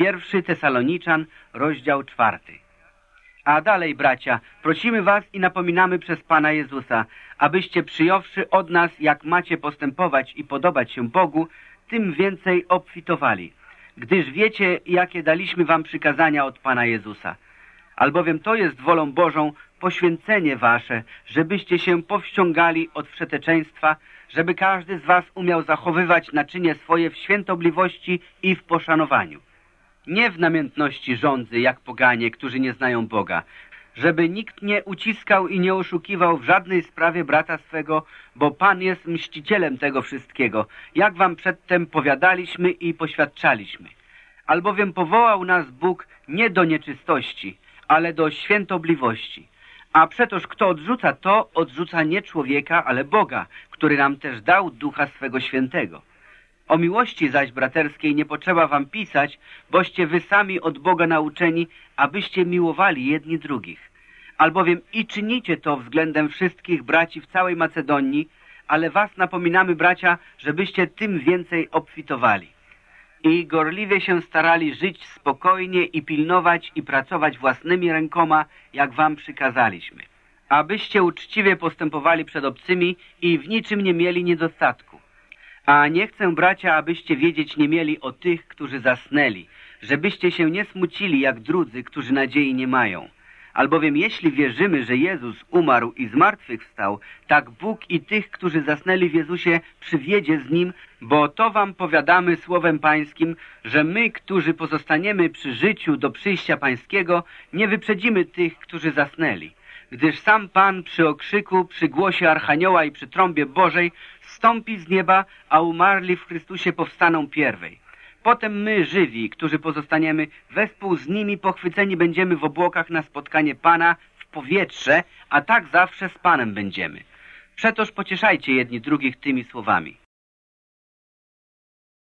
Pierwszy Tesaloniczan, rozdział czwarty. A dalej, bracia, prosimy was i napominamy przez Pana Jezusa, abyście przyjąwszy od nas, jak macie postępować i podobać się Bogu, tym więcej obfitowali, gdyż wiecie, jakie daliśmy wam przykazania od Pana Jezusa. Albowiem to jest wolą Bożą poświęcenie wasze, żebyście się powściągali od wszeteczeństwa, żeby każdy z was umiał zachowywać naczynie swoje w świętobliwości i w poszanowaniu. Nie w namiętności rządzy, jak poganie, którzy nie znają Boga, żeby nikt nie uciskał i nie oszukiwał w żadnej sprawie brata swego, bo Pan jest mścicielem tego wszystkiego, jak wam przedtem powiadaliśmy i poświadczaliśmy. Albowiem powołał nas Bóg nie do nieczystości, ale do świętobliwości. A przetoż kto odrzuca to, odrzuca nie człowieka, ale Boga, który nam też dał Ducha swego Świętego. O miłości zaś braterskiej nie potrzeba wam pisać, boście wy sami od Boga nauczeni, abyście miłowali jedni drugich. Albowiem i czynicie to względem wszystkich braci w całej Macedonii, ale was napominamy, bracia, żebyście tym więcej obfitowali. I gorliwie się starali żyć spokojnie i pilnować i pracować własnymi rękoma, jak wam przykazaliśmy. Abyście uczciwie postępowali przed obcymi i w niczym nie mieli niedostatku. A nie chcę, bracia, abyście wiedzieć nie mieli o tych, którzy zasnęli, żebyście się nie smucili jak drudzy, którzy nadziei nie mają. Albowiem jeśli wierzymy, że Jezus umarł i zmartwychwstał, tak Bóg i tych, którzy zasnęli w Jezusie, przywiedzie z Nim, bo to wam powiadamy słowem pańskim, że my, którzy pozostaniemy przy życiu do przyjścia pańskiego, nie wyprzedzimy tych, którzy zasnęli. Gdyż sam Pan przy okrzyku, przy głosie Archanioła i przy trąbie Bożej stąpi z nieba, a umarli w Chrystusie powstaną pierwej. Potem my, żywi, którzy pozostaniemy, wespół z nimi pochwyceni będziemy w obłokach na spotkanie Pana w powietrze, a tak zawsze z Panem będziemy. Przetoż pocieszajcie jedni drugich tymi słowami.